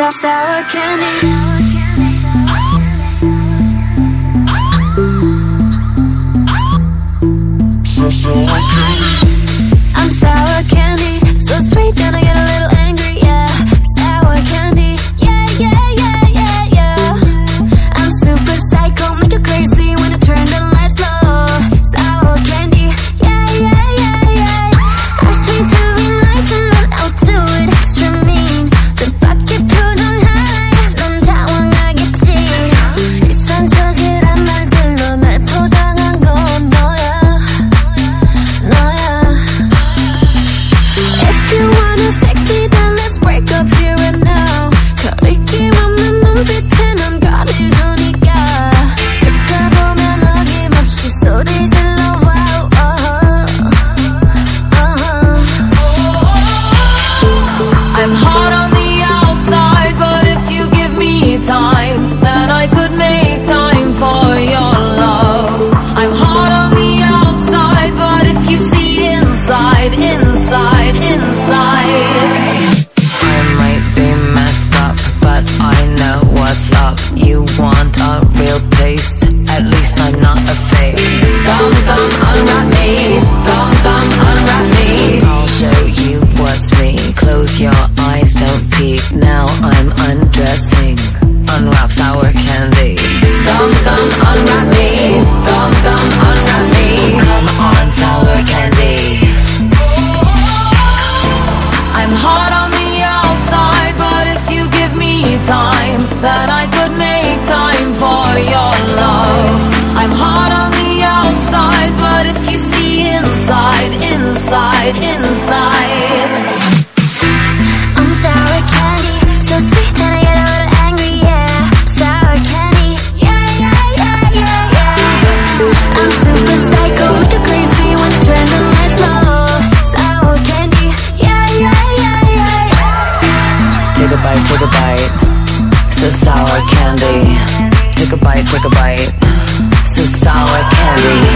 sour, sour candy. So sour candy. I'm You want a real taste? At least I'm not a fake. Come, come, unwrap me. Come, come, unwrap me. I'll show you what's me. Close your eyes, don't peek. Now I'm undressing. Unwrap sour candy. Come, come, unwrap me. Come, come, unwrap me. Come on, sour candy. I'm hot on inside, inside. I'm sour candy, so sweet that I get a little angry, yeah. Sour candy, yeah, yeah, yeah, yeah, yeah. I'm super psycho, make you crazy when I turn the lights low. Sour candy, yeah, yeah, yeah, yeah, yeah. Take a bite, take a bite. So sour candy. Take a bite, take a bite. So sour candy.